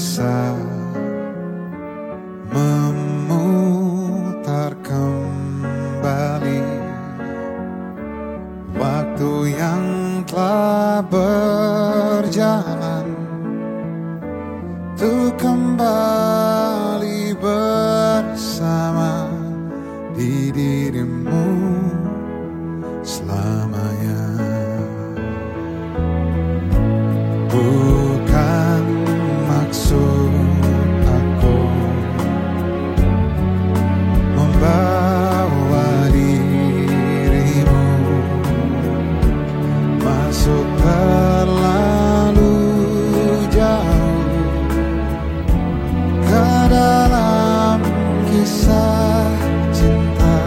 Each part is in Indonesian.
bisa memutar kembali waktu yang telah berjalan untuk kembali bersama di dirimu selalu. untuk terlalu jauh ke dalam kisah cinta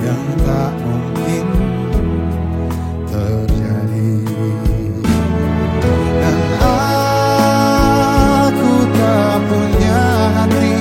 yang tak mungkin terjadi. Dan aku tak punya hati